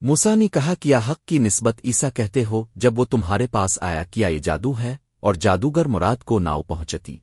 موسا نے کہا کیا حق کی نسبت عیسا کہتے ہو، جب وہ تمہارے پاس آیا کیا یہ جادو ہے اور جادوگر مراد کو ناؤ پہنچتی۔